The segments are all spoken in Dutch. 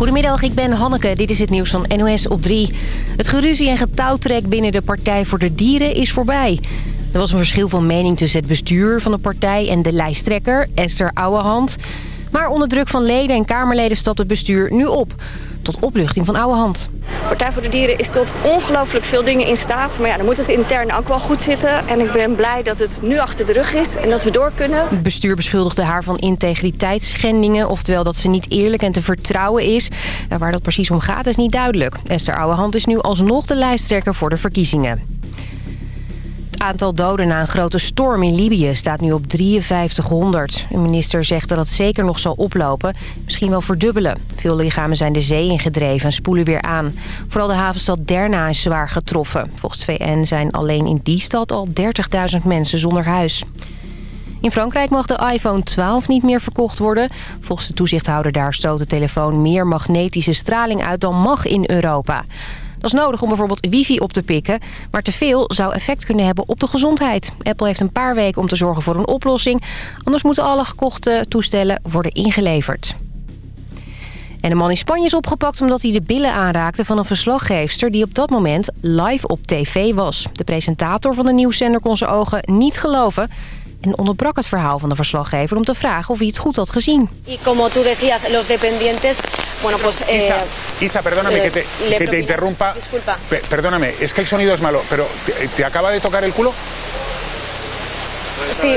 Goedemiddag, ik ben Hanneke. Dit is het nieuws van NOS op 3. Het geruzie en getouwtrek binnen de Partij voor de Dieren is voorbij. Er was een verschil van mening tussen het bestuur van de partij en de lijsttrekker, Esther Ouwehand. Maar onder druk van leden en Kamerleden stapt het bestuur nu op. Tot opluchting van Ouwehand. Partij voor de Dieren is tot ongelooflijk veel dingen in staat. Maar ja, dan moet het intern ook wel goed zitten. En ik ben blij dat het nu achter de rug is en dat we door kunnen. Het bestuur beschuldigde haar van integriteitsschendingen. Oftewel dat ze niet eerlijk en te vertrouwen is. Nou, waar dat precies om gaat is niet duidelijk. Esther Ouwehand is nu alsnog de lijsttrekker voor de verkiezingen. Het aantal doden na een grote storm in Libië staat nu op 5300. Een minister zegt dat het zeker nog zal oplopen, misschien wel verdubbelen. Veel lichamen zijn de zee ingedreven en spoelen weer aan. Vooral de havenstad Derna is zwaar getroffen. Volgens VN zijn alleen in die stad al 30.000 mensen zonder huis. In Frankrijk mag de iPhone 12 niet meer verkocht worden. Volgens de toezichthouder daar stoot de telefoon meer magnetische straling uit dan mag in Europa. Dat is nodig om bijvoorbeeld wifi op te pikken. Maar te veel zou effect kunnen hebben op de gezondheid. Apple heeft een paar weken om te zorgen voor een oplossing. Anders moeten alle gekochte toestellen worden ingeleverd. En een man in Spanje is opgepakt omdat hij de billen aanraakte van een verslaggeefster die op dat moment live op tv was. De presentator van de nieuwszender kon zijn ogen niet geloven en onderbrak het verhaal van de verslaggever om te vragen of hij het goed had gezien. Y como tú decías, los dependientes, bueno pues eh, Isa, Isa, perdóname eh, que te, que te propina- interrumpa. Disculpa. Pe- perdóname, es que el sonido es malo, pero ¿te, te acaba de tocar el culo? Sí.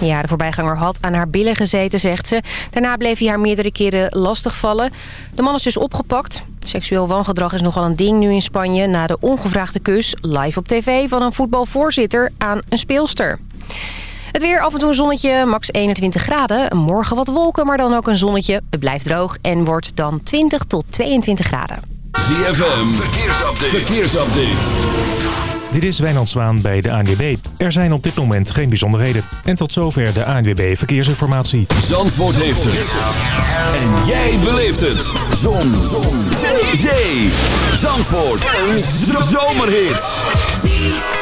Ja, de voorbijganger had aan haar billen gezeten, zegt ze. Daarna bleef hij haar meerdere keren lastigvallen. De man is dus opgepakt. Seksueel wangedrag is nogal een ding nu in Spanje... na de ongevraagde kus live op tv van een voetbalvoorzitter aan een speelster. Het weer, af en toe een zonnetje, max 21 graden. Morgen wat wolken, maar dan ook een zonnetje. Het blijft droog en wordt dan 20 tot 22 graden. ZFM, verkeersupdate. verkeersupdate. Dit is Wijnand Zwaan bij de ANWB. Er zijn op dit moment geen bijzonderheden. En tot zover de ANWB Verkeersinformatie. Zandvoort heeft het. En jij beleeft het. Zon. Zon. Zee. Zandvoort. Een zomerhit.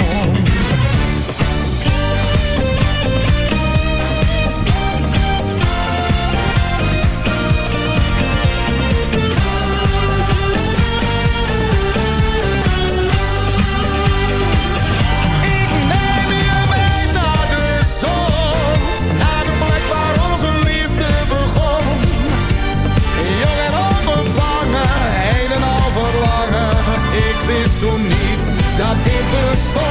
the storm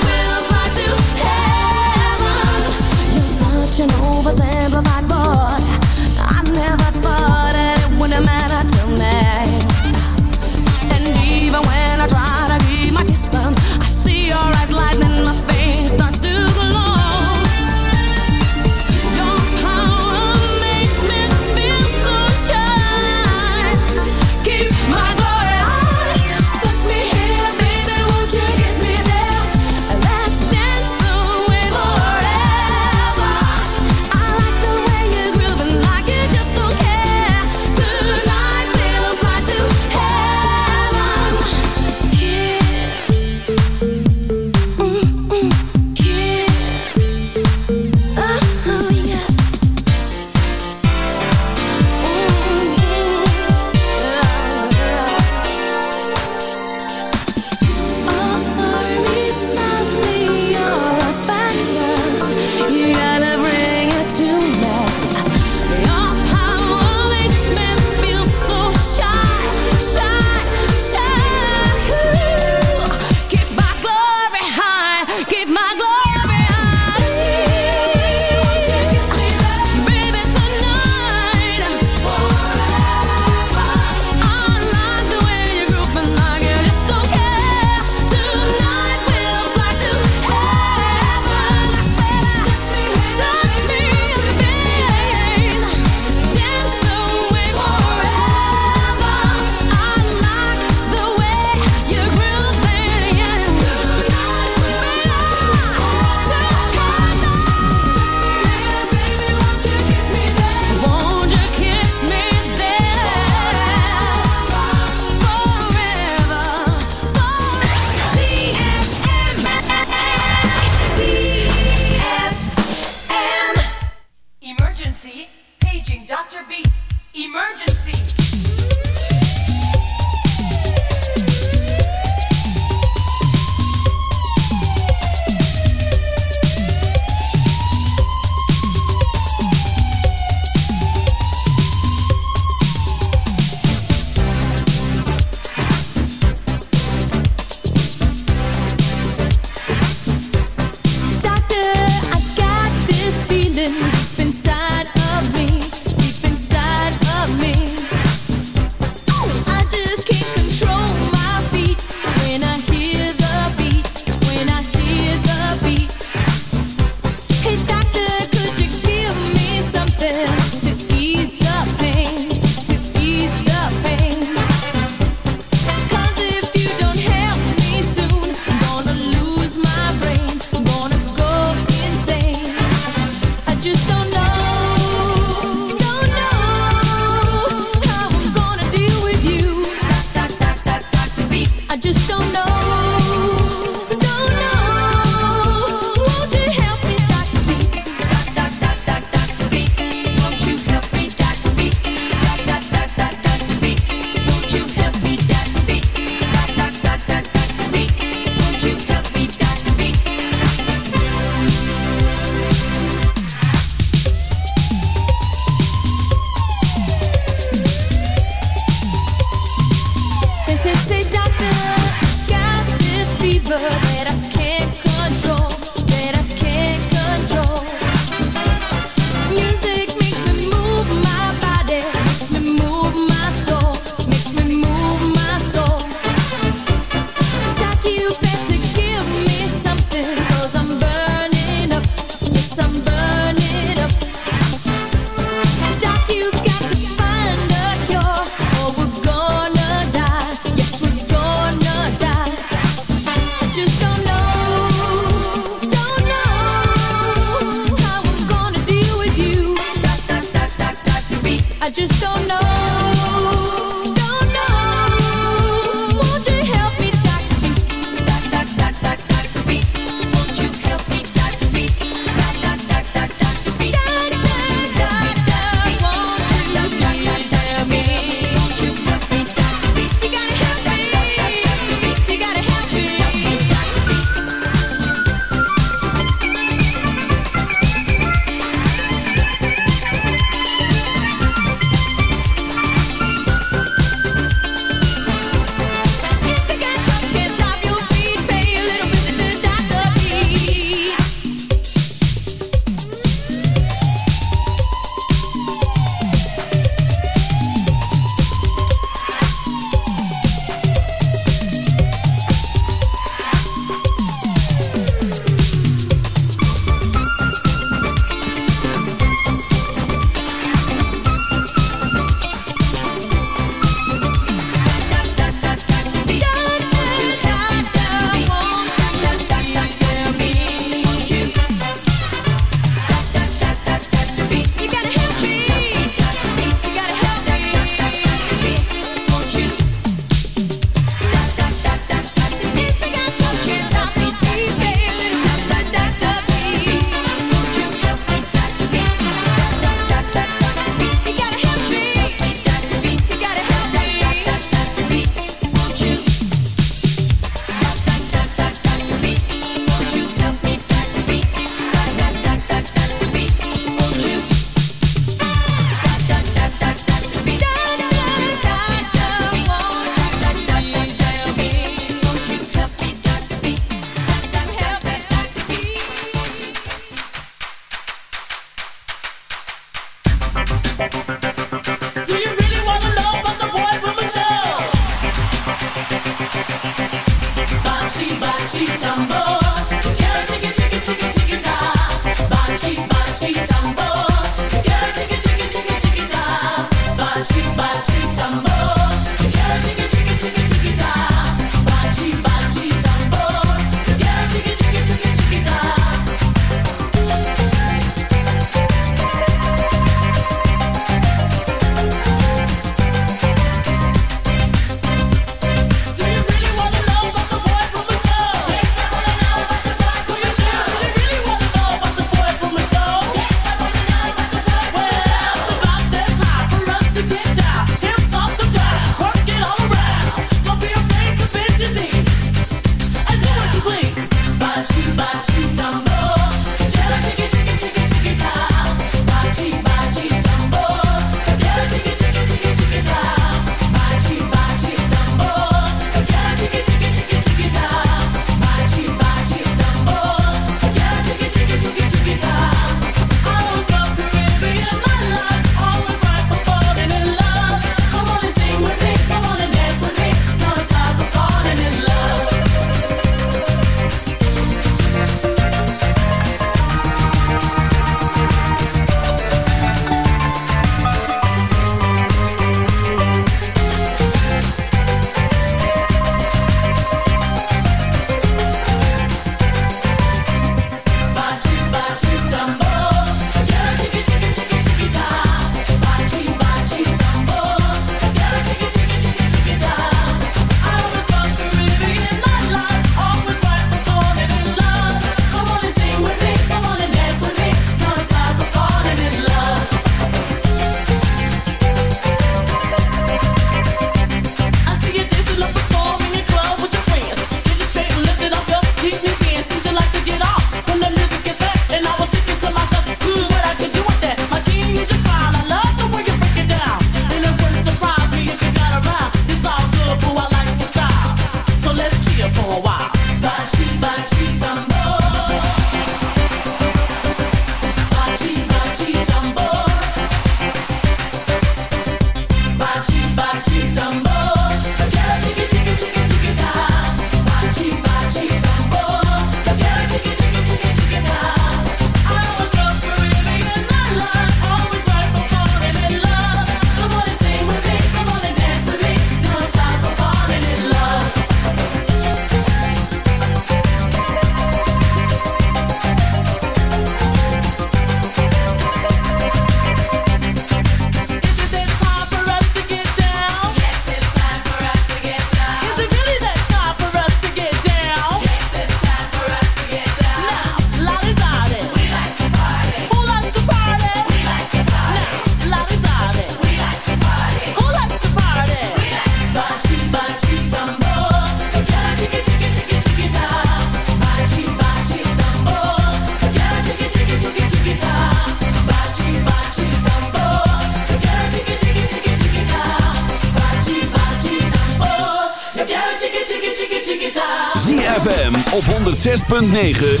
106.9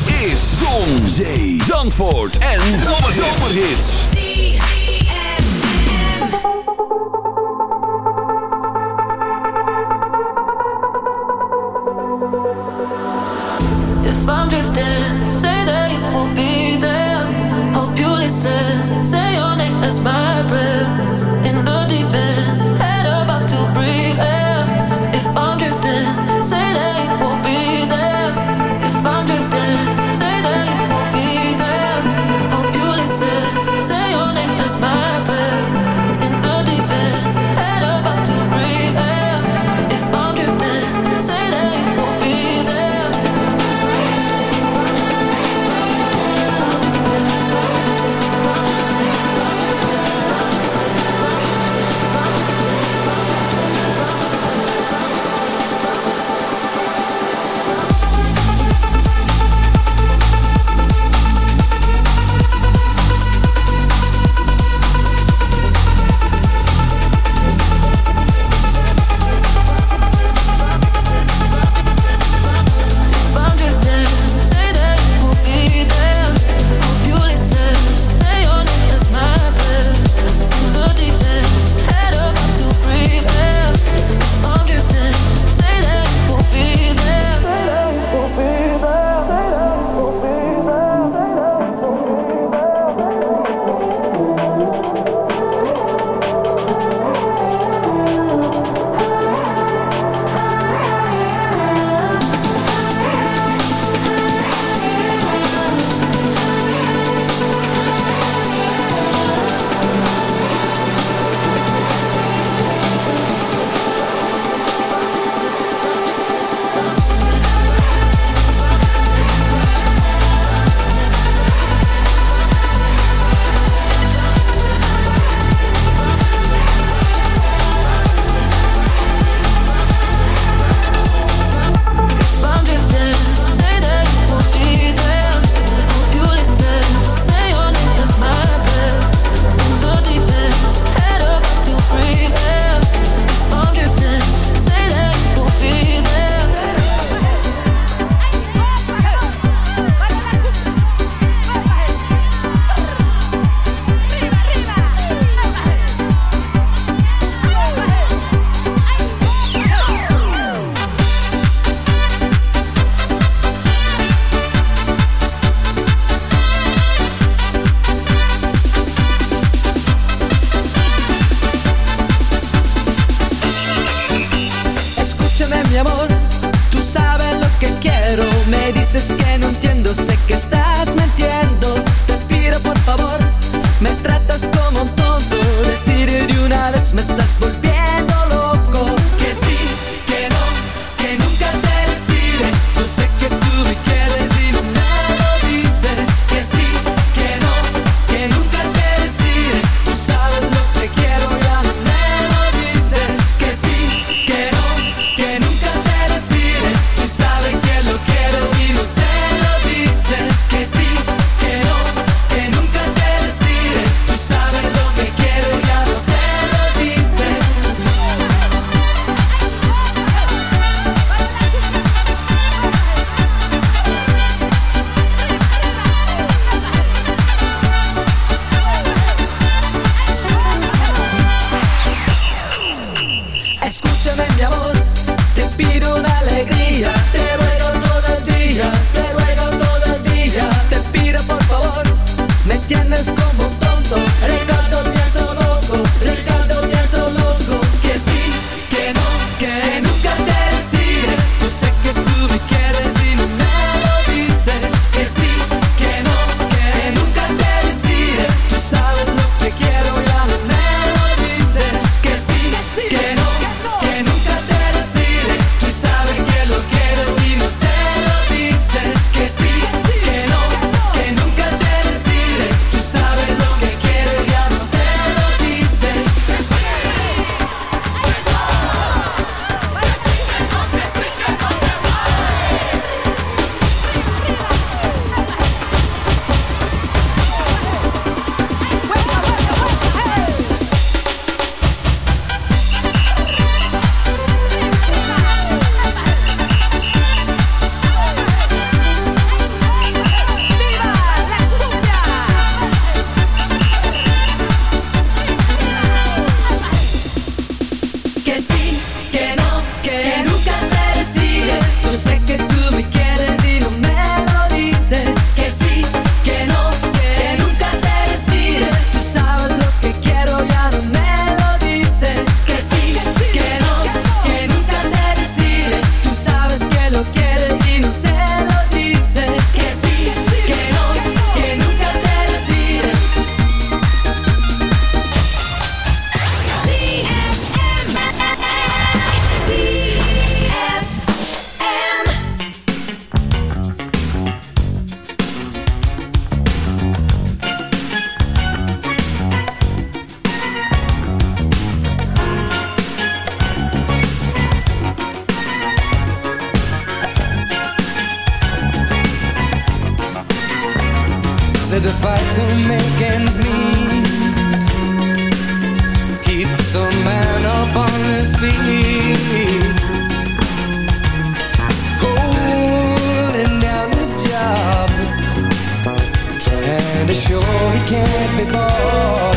And to sure he can't be bought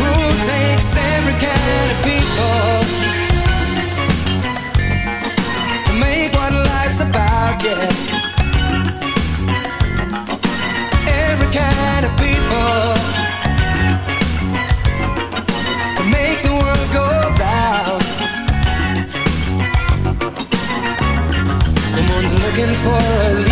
Who takes every kind of people To make what life's about, yeah Every kind of people to make the world go round. Someone's looking for a lead.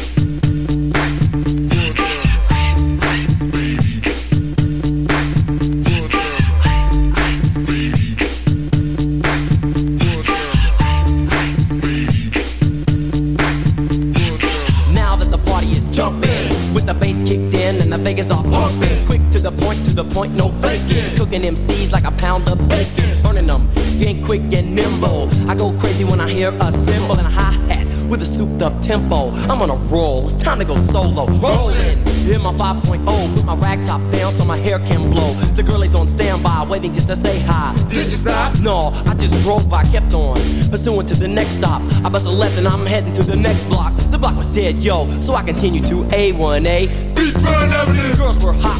A cymbal and a hi hat with a souped up tempo. I'm on a roll, it's time to go solo. Rolling. Hit my 5.0, put my rag top down so my hair can blow. The girl is on standby, waiting just to say hi. Did you stop? No, I just drove by, kept on. Pursuing to the next stop. I bust a left and I'm heading to the next block. The block was dead, yo, so I continue to A1A. Beachfront Avenue. Girls were hot,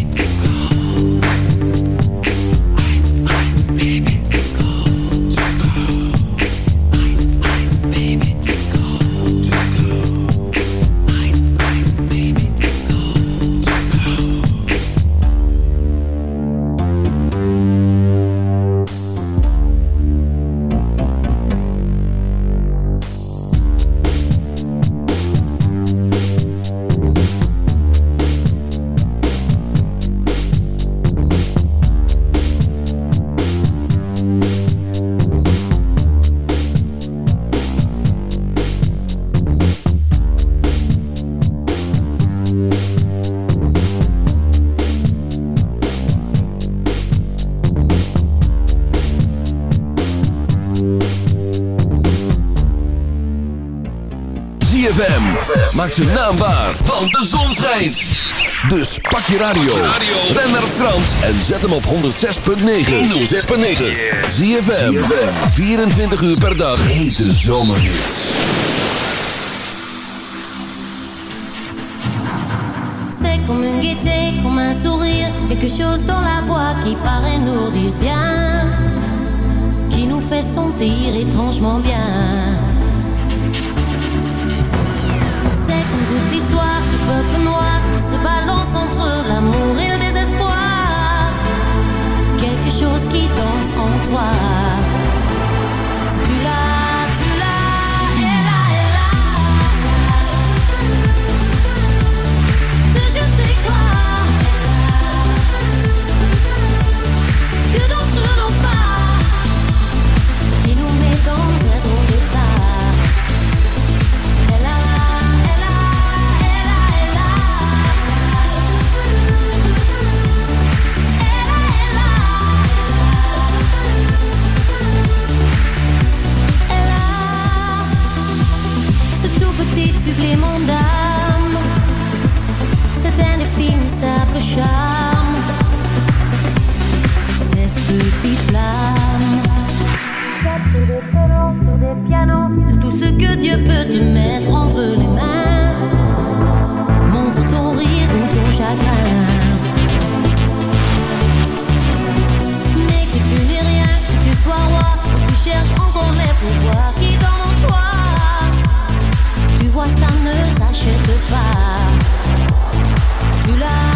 ZFM. Maak zijn naam waar, want de zon schijnt. Dus pak je radio. Ben naar Frans en zet hem op 106.9. 106.9. ZFM. 24 uur per dag. Hete zomerhits. C'est comme une gaieté, comme un sourire, quelque chose dans la voix qui paraît nous dire bien, qui nous fait sentir étrangement bien. Toute l'histoire du peuple noir se balance entre l'amour et le désespoir Quelque chose qui danse en toi Si tu l'as, tu l'as, elle a elle C'est juste écroire Que nous pas. Qui nous met en supplément d'âme. C'est indéfinissable charme. Cette petite flamme. Sur des violons, sur des pianos, sur tout ce que Dieu peut te mettre entre les mains. Montre ton rire ou ton chagrin. Mais que tu n'es rien, que tu sois roi, que tu cherches encore les pouvoirs. n'achète pas. Tu l'as.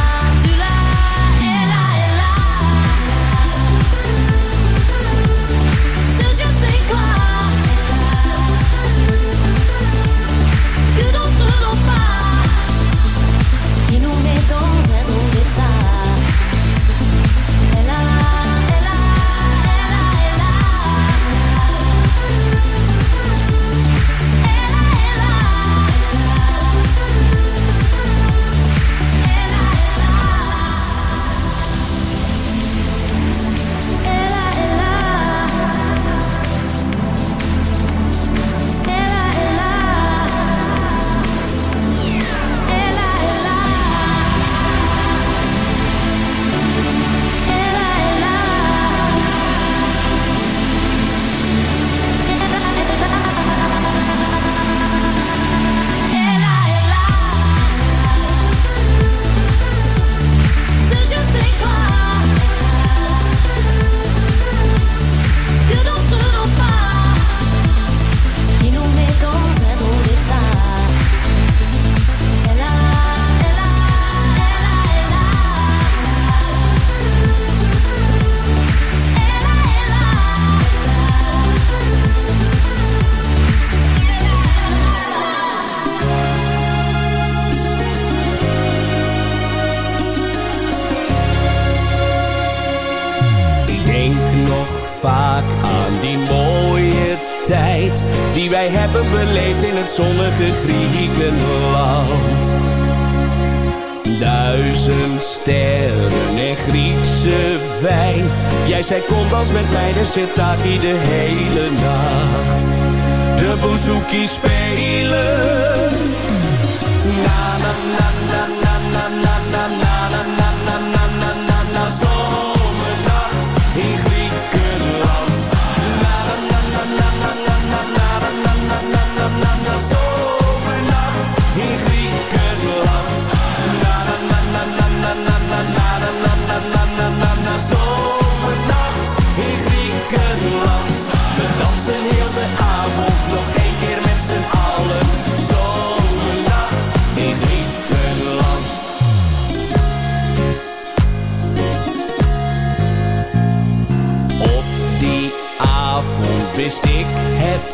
zit daar iedereen.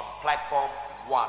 From platform one.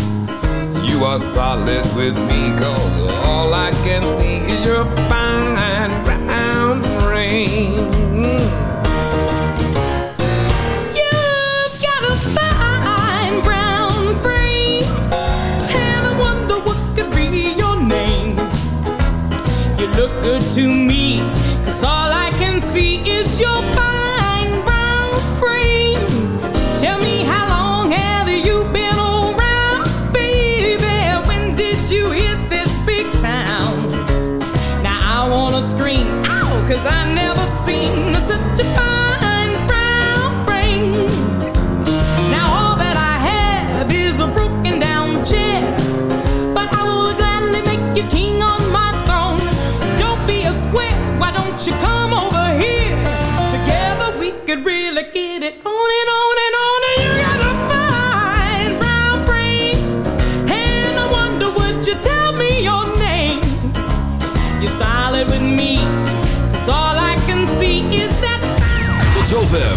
you are solid with me, cause all I can see is your fine brown ring. look good to me. Cause all I can see is your